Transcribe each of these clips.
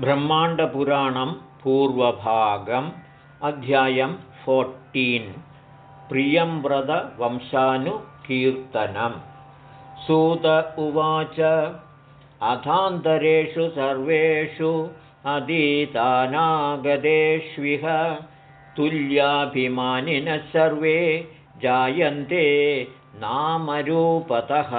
ब्रह्माण्डपुराणं पूर्वभागम् अध्यायं फोर्टीन् प्रियंव्रतवंशानुकीर्तनं सूत उवाच अथान्तरेषु सर्वेषु अधीतानागदेष्विह तुल्याभिमानिनः सर्वे जायन्ते नामरूपतः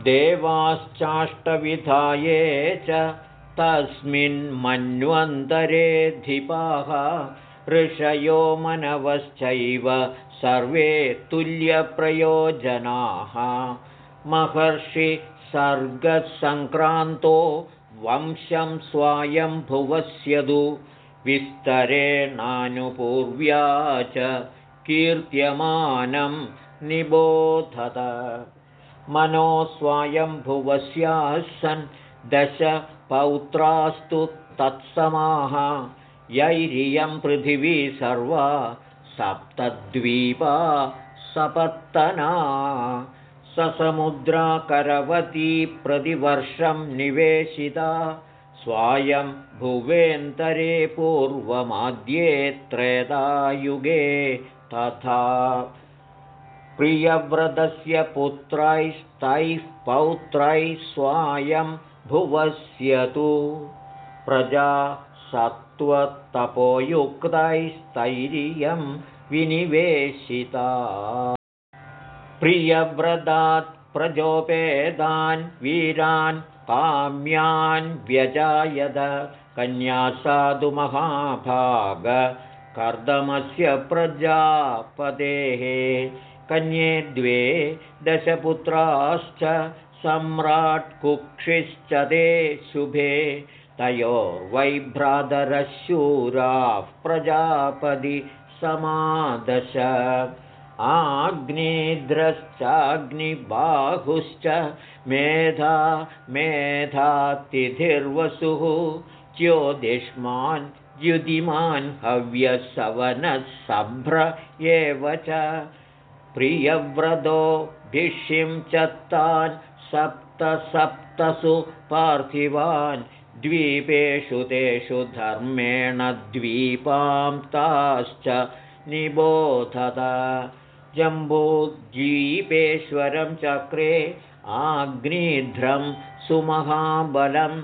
देवाश्चाष्टविधाये च तस्मिन्मन्वन्तरेऽधिपाः ऋषयो मनवश्चैव सर्वे तुल्यप्रयोजनाः। महर्षि सर्गसङ्क्रान्तो वंशं स्वायम्भुवस्यदु। विस्तरेणानुपूर्व्या च कीर्त्यमानं निबोधत मनो स्वायम्भुवस्याः दश पौत्रास्तु तत्समाः। यैरियं पृथिवी सर्वा सप्तद्वीपा सपत्तना। ससमुद्राकरवती प्रतिवर्षं निवेशिता। स्वायं भुवेन्तरे पूर्वमाद्ये त्रेतायुगे तथा प्रियव्रतस्य पुत्रैस्तैः पौत्रैः स्वायं भुवस्य तु प्रजा सत्त्वतपोयुक्तैस्तैर्यं विनिवेशिता। प्रियव्रतात् प्रजोपेदान् वीरान् काम्यान् व्यजायद कन्यासाधु महाभागकर्दमस्य प्रजापतेः कन्ये द्वे दशपुत्राश्च सम्राट्कुक्षिश्च ते शुभे। तयोर्वैभ्रातरशूराः प्रजापदि समादश। आग्नेद्रश्चाग्निबाहुश्च मेधा मेधातिथिर्वसुः। ज्योतिष्मान् द्युतिमान् हव्यसवनः सभ्र एव च प्रियव्रतो भिषिं चत्तान् सप्त सप्तसु पार्थिवान् द्वीपेषु तेषु धर्मेण द्वीपां ताश्च निबोधत। जम्बूद्वीपेश्वरं चक्रे आग्निध्रं सुमहाबलं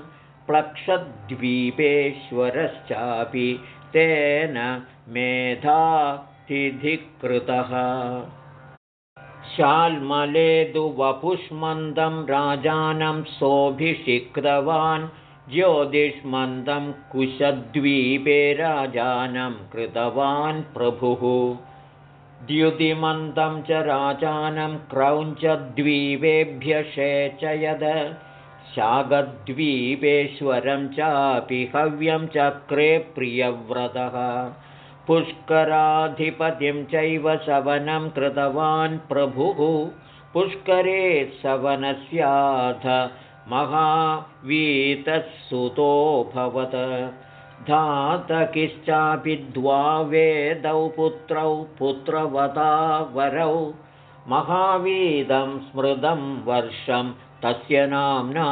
प्लक्षद्वीपेश्वरश्चापि तेन मेधातिधिकृतः शाल्मलेदुवपुष्मन्दं राजानं सोऽभिषिक्तवान् ज्योतिष्मन्दं कुशद्वीपे राजानं कृतवान् प्रभुः। द्युतिमन्दं च राजानं क्रौञ्चद्वीपेभ्यषेचयद शागद्वीपेश्वरं चापि हव्यं चक्रे प्रियव्रतः पुष्कराधिपतिं चैव सवनं कृतवान् प्रभुः। पुष्करे सवनस्याथ महावीतः धातकिश्चापि द्वावेदौ पुत्रौ पुत्रवता वरौ महावीदं स्मृतं वर्षं तस्य नाम्ना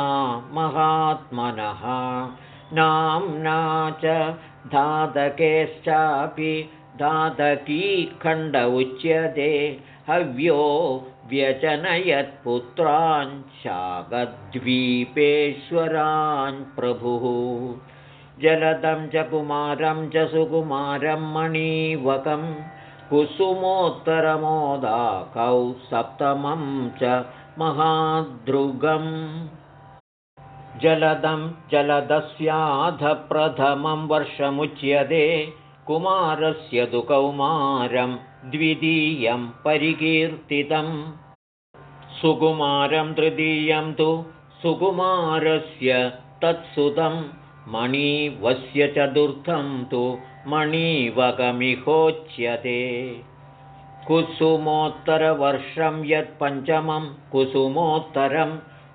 महात्मनः। नाम्ना च धातकेश्चापि धातकीखण्ड उच्यते। हव्यो व्यचनयत्पुत्रान् शागद्वीपेश्वरान् प्रभुः। जलदं च कुमारं च सुकुमारं मणिवकं। कुसुमोत्तरमोदाकौ सप्तमं च महादृगम् जलदं जलदस्याध प्रथमं वर्षमुच्यते कुमारस्य तु कौमारं द्वितीयं परिकीर्तितं। सुकुमारं तृतीयं तु सुकुमारस्य तत्सुतं मणिवस्य चतुर्थं तु मणिवकमिहोच्यते कुसुमोत्तरवर्षं यत्पञ्चमं कुसुमोत्तरं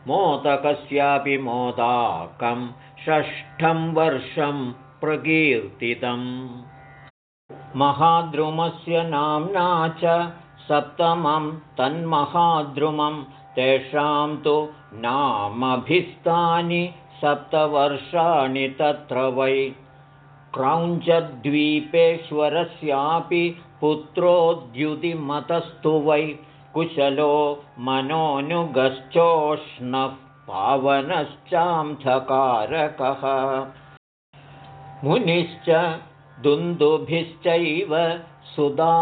मोदकस्यापि मोदाकं षष्ठं वर्षं प्रकीर्तितम्। महाद्रुमस्य नाम्ना च सप्तमं तन्महाद्रुमं तेषां तु नामभिस्तानि सप्तवर्षाणि तत्र वै। क्रौञ्चद्वीपेश्वरस्यापि पुत्रोद्युतिमतस्तु वै कुशलो मनोनुगश्चोष्णः पावनश्चान्धकारकः मुनिश्च दुन्दुभिश्चैव सुधा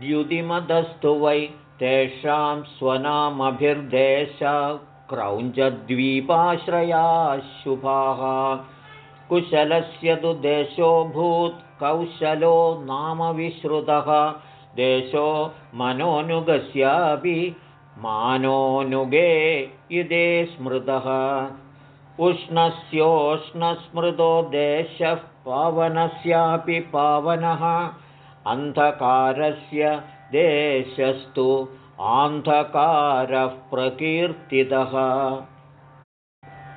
द्युतिमतस्तु वै तेषां स्वनामभिर्देश क्रौञ्चद्वीपाश्रया शुभाः कुशलस्य तु देशोऽभूत् कौशलो नाम विश्रुतः देशो मनोनुगस्यापि मानोनुगे युदे स्मृतः। उष्णस्योष्णस्मृतो देशः पावनस्यापि पावनः। अन्धकारस्य देशस्तु आन्धकारः प्रकीर्तितः।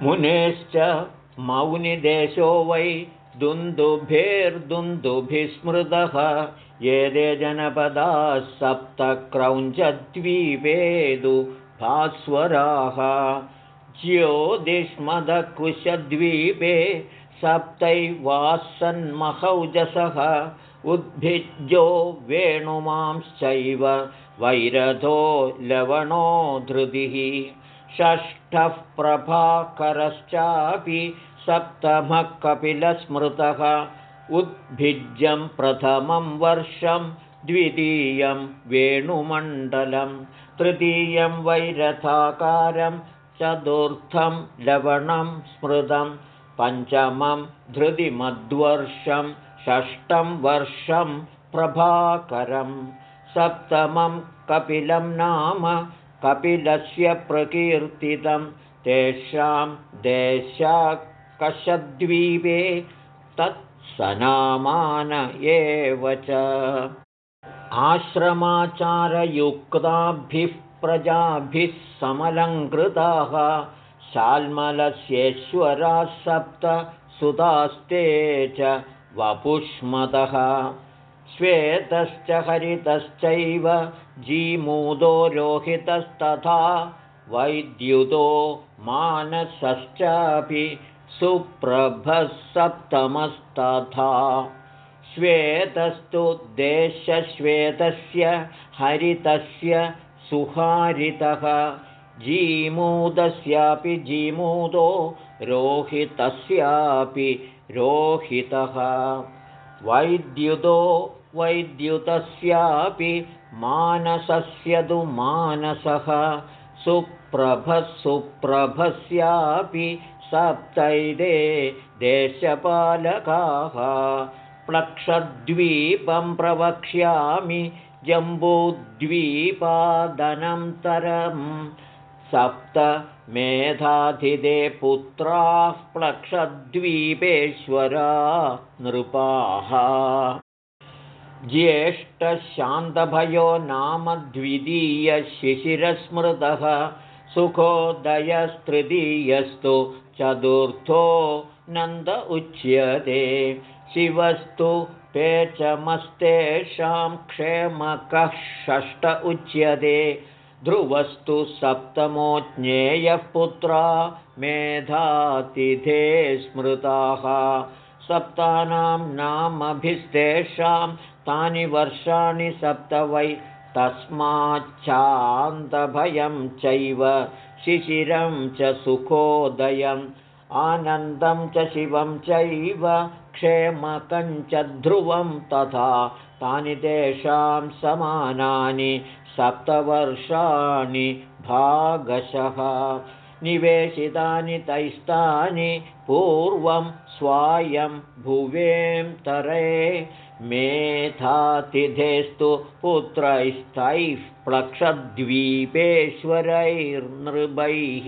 मुनेश्च मौनिदेशो वै दुन्दुभेर्दुन्दुभिस्मृतः ये ते जनपदाः सप्तक्रौञ्चद्वीपेदु भास्वराः। ज्योतिष्मदकुशद्वीपे सप्तैवासन्महौजसः उद्भिज्यो वेणुमांश्चैव वैरथो लवणो धृतिः। षष्ठः प्रभाकरश्चापि सप्तमः कपिलस्मृतः उद्भिज्यं प्रथमं वर्षं द्वितीयं वेणुमण्डलं तृतीयं वैरथाकारं चतुर्थं लवणं स्मृतं पञ्चमं धृतिमद्वर्षं षष्ठं वर्षं प्रभाकरं सप्तमं कपिलं नाम कपिलस्य प्रकीर्तितं तेषां देशाकशद्वीपे तत्सनामान एव च। आश्रमाचारयुक्ताभिः प्रजाभिः समलङ्कृताः शाल्मलस्येश्वराः सप्त सुतास्ते च वपुष्मतः श्वेतश्च हरितश्चैव जीमूदो रोहितस्तथा वैद्युतो मानसश्चापि सुप्रभः सप्तमस्तथा श्वेतस्तु देशश्वेतस्य हरितस्य सुहारितः। जीमूदस्यापि जीमूदो रोहितस्यापि रोहितः। वैद्युतो वैद्युतस्यापि मानसस्य तु मानसः। सुप्रभः सुप्रभस्यापि सप्तैदे देशपालकाः। प्लक्षद्वीपं प्रवक्ष्यामि जम्बूद्वीपादनन्तरं सप्त मेधाधिदे पुत्राः प्लक्षद्वीपेश्वरा नृपाः। ज्येष्ठशान्तभयो नाम द्वितीयशिशिरस्मृतः सुखोदयस्तृतीयस्तु चतुर्थो नन्द उच्यते। शिवस्तु पेचमस्तेषां क्षेमकः षष्ट उच्यते। ध्रुवस्तु सप्तमो ज्ञेयः पुत्रा मेधातिथे स्मृताः। सप्तानां नामभिस्तेषां तानि वर्षाणि सप्त वै तस्माच्चान्तभयं चैव शिशिरं च सुखोदयम् आनन्दं च शिवं चैव क्षेमकं च ध्रुवं तथा तानि तेषां समानानि सप्तवर्षाणि भागशः। निवेशितानि तैस्तानि पूर्वं स्वायं भुवें तरे मेधातिथेस्तु पुत्रैस्तैः प्लक्षद्वीपेश्वरैर्नृभैः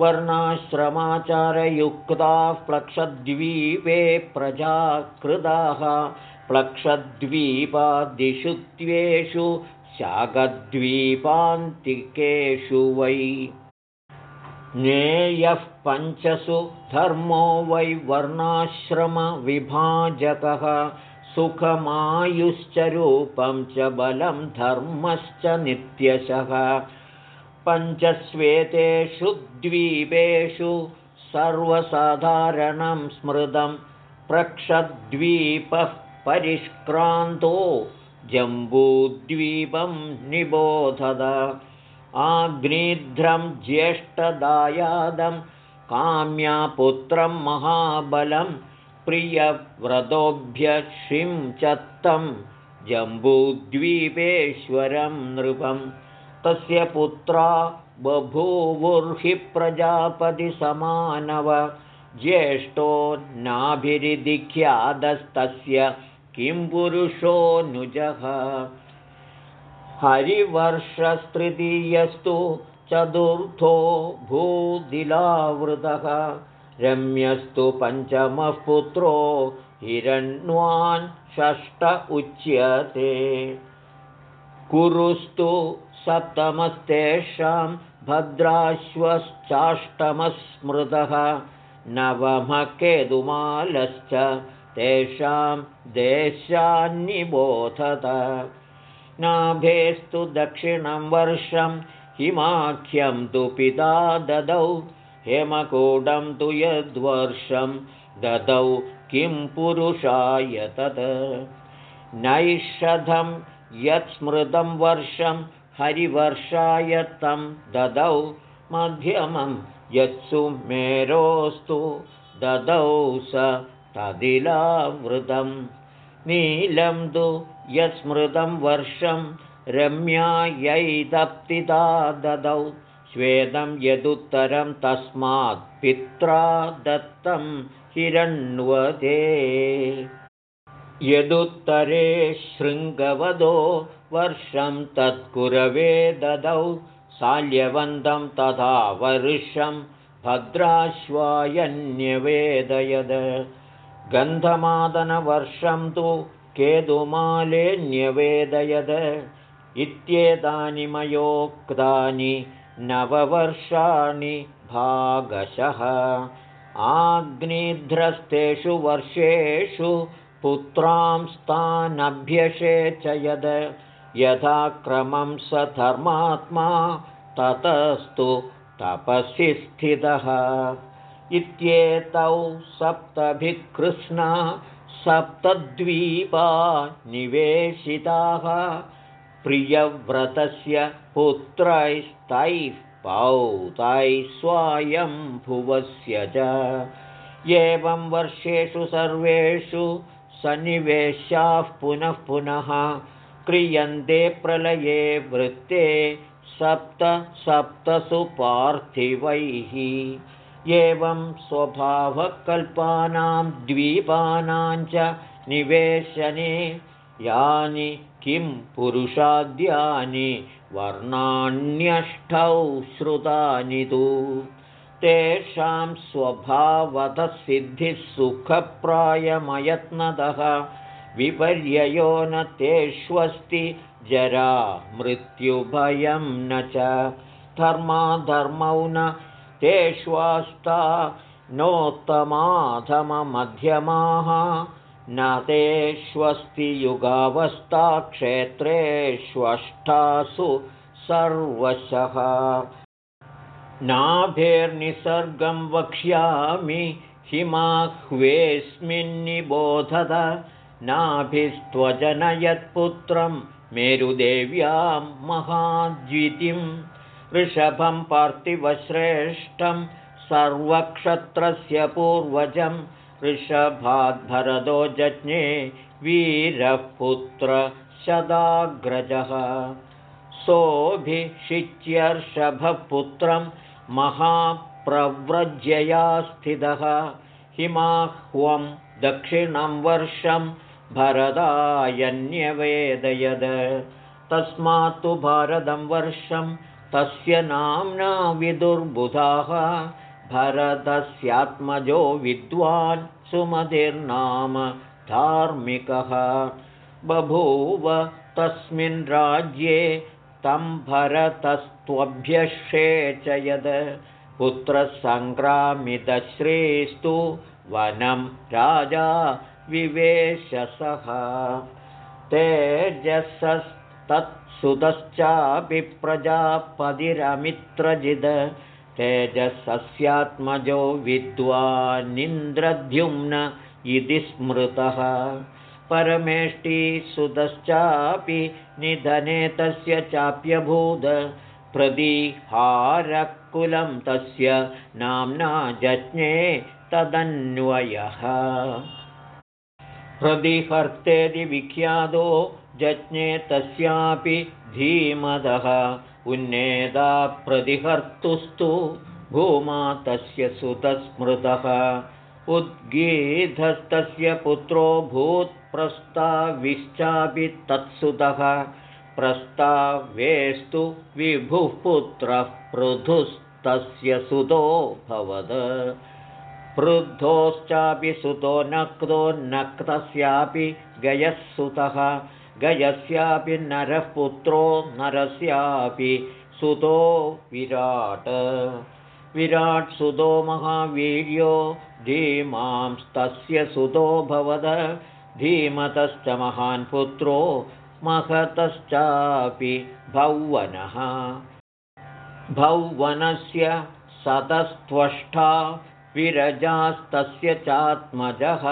वर्णाश्रमाचारयुक्ताः प्लक्षद्वीपे प्रजाकृताः प्लक्षद्वीपादिषु त्वेषु शाकद्वीपान्तिकेषु वै ज्ञेयः पञ्चसु धर्मो वै वर्णाश्रमविभाजकः सुखमायुश्च रूपं च बलं धर्मश्च नित्यशः। पञ्चस्वेतेषु द्वीपेषु सर्वसाधारणं स्मृतं प्रक्षद्वीपः परिष्क्रान्तो जम्बूद्वीपं निबोधद आग्निध्रं ज्येष्ठदायादं काम्यापुत्रं महाबलं प्रियव्रतोभ्यशिं चत्तं जम्बूद्वीपेश्वरं नृपं। तस्य पुत्रा बभूवुर्हि प्रजापतिसमानव ज्येष्ठो नाभिरिधिख्यादस्तस्य किं पुरुषोऽनुजः हरिवर्षस्तृतीयस्तु चतुर्थो भूदिलावृतः रम्यस्तु पञ्चमः पुत्रो हिरण्वान् षष्ट उच्यते। कुरुस्तु सप्तमस्तेषां भद्राश्वश्चाष्टमः स्मृतः तेषां देशान्निबोधत नाभेस्तु दक्षिणं वर्षं हिमाख्यं तु पिता ददौ हेमकूटं तु यद्वर्षं ददौ किं पुरुषाय तत्। नैषधं यत्स्मृतं वर्षं हरिवर्षाय तं ददौ मध्यमं यत्सु मेरोस्तु ददौ स तदिलावृतं। नीलं तु यत्स्मृतं वर्षं रम्यायैदप्तिदा ददौ श्वेदं यदुत्तरं तस्मात् पित्रा दत्तं हिरण्वते यदुत्तरे शृङ्गवदो वर्षं तत्कुरवे ददौ शाल्यवन्तं तथा वर्षं भद्राश्वायन्यवेदयद। गन्धमादनवर्षं तु केतुमाले न्यवेदयद इत्येतानि मयोक्तानि नववर्षाणि भागशः। आग्निध्रस्तेषु वर्षेषु पुत्रांस्तानभ्यषेचयद यथा क्रमं स धर्मात्मा ततस्तु तपसि स्थितः। इत्येतौ सप्तभिकृष्णा सप्तद्वीपा निवेशिताः। प्रियव्रतस्य पुत्रैस्तैः पौतैः स्वायम्भुवस्य च। एवं वर्षेषु सर्वेषु सन्निवेशाः पुनः पुनः क्रियन्ते प्रलये वृत्ते सप्त सप्तसु पार्थिवैः एवं स्वभावकल्पानां द्वीपानां च निवेशने यानि किं पुरुषाद्यानि वर्णान्यष्टौ श्रुतानि तु। तेषां स्वभावतसिद्धिः सुखप्रायमयत्नतः विपर्ययो न तेष्वस्ति जरा मृत्युभयं न च। धर्माधर्मौ न तेष्वास्ता नोत्तमाधममध्यमाः न तेष्वस्ति युगावस्था क्षेत्रेष्वष्टासु सर्वशः। नाभेर्निसर्गं वक्ष्यामि हिमाह्वेऽस्मिन्निबोधत नाभिस्त्वजनयत्पुत्रं मेरुदेव्यां महाद्वितिं वृषभं पार्थिवश्रेष्ठं सर्वक्षत्रस्य पूर्वजं वृषभाद्भरदो जज्ञे वीरः पुत्रशदाग्रजः सोऽभिषिच्यर्षभपुत्रं महाप्रव्रज्यया स्थितः। हिमाह्वं दक्षिणं वर्षं भरदायन्यवेदयद। तस्मात्तु भारतं वर्षं तस्य नाम्ना विदुर्बुधाः भरतस्यात्मजो विद्वान् सुमतिर्नाम धार्मिकः। बभूव तस्मिन् राज्ये तं भरतस्त्वभ्यषेचयद पुत्रसङ्ग्रामितश्रेस्तु वनं राजा विवेशसः तेजसस्तत्सुतश्चापि प्रजापतिरमित्रजिद तेजसस्यात्मजो विद्वानिन्द्रद्युम्न इति स्मृतः। परमेष्टिसुतश्चापि निधने तस्य चाप्यभूद प्रदिहारकुलं तस्य नाम्ना जज्ञे तदन्वयः। प्रदिहर्तेति विख्यातो जज्ञे तस्यापि धीमदः उन्नेदा प्रतिहर्तुस्तु भूमा तस्य सुतस्मृतः। उद्गीधस्तस्य पुत्रो भूत्प्रस्ताविश्चापि तत्सुतः प्रस्तावेस्तु विभुः पुत्रः पृथुस्तस्य सुतो भवद। पृद्धोश्चापि सुतो नक्तो नक्तस्यापि गयः सुतः गयस्यापि नरः पुत्रो नरस्यापि सुतो विराट। विराट् सुतो महावीर्यो धीमांस्तस्य सुतो भवद। धीमतश्च महान् पुत्रो महतश्चापि भौवनः। भौवनस्य सतस्त्वष्टा विरजास्तस्य चात्मजः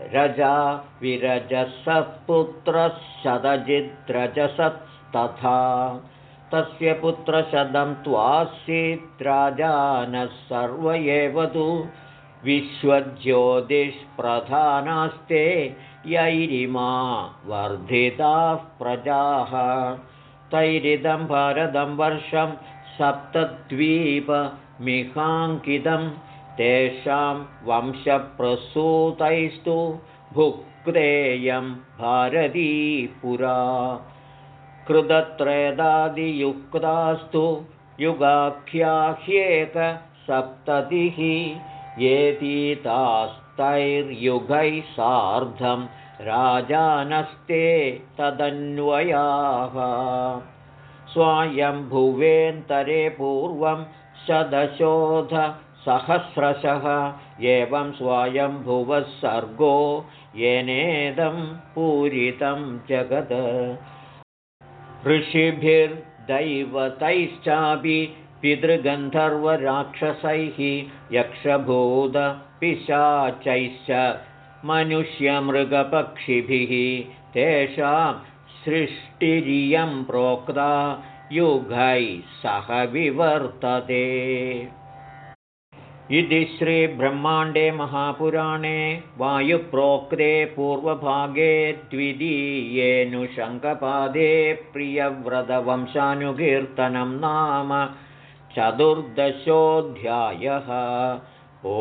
रजा विरजसः पुत्रः शतजिद्रजसस्तथा तस्य पुत्रशतं त्वासीत्राजानः सर्व एव तु विश्वज्योतिष्प्रधानास्ते यैरिमा वर्धिताः प्रजाः। तैरिदं भारतं वर्षं सप्तद्वीपमिहाङ्कितं तेषां वंशप्रसूतैस्तु भुक्तेयं भारती पुरा। कृतत्रेदादियुक्तास्तु युगाख्याह्येकसप्ततिः येतीतास्तैर्युगैः सार्धं राजानस्ते तदन्वयाः। स्वायम्भुवेन्तरे पूर्वं शदशोधसहस्रशः एवं स्वायम्भुवः सर्गो येनेदं पूरितं जगद ऋषिभिर्दैवतैश्चापि पितृगन्धर्वराक्षसैः यक्षभूतपिशाचैश्च मनुष्यमृगपक्षिभिः तेषां सृष्टिरियं प्रोक्ता युगैः सह विवर्तते इति श्रीब्रह्माण्डे महापुराणे वायुप्रोक्ते पूर्वभागे द्वितीयेऽनुशङ्कपादे प्रियव्रतवंशानुकीर्तनं नाम चतुर्दशोऽध्यायः। ओ